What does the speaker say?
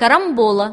карамбола.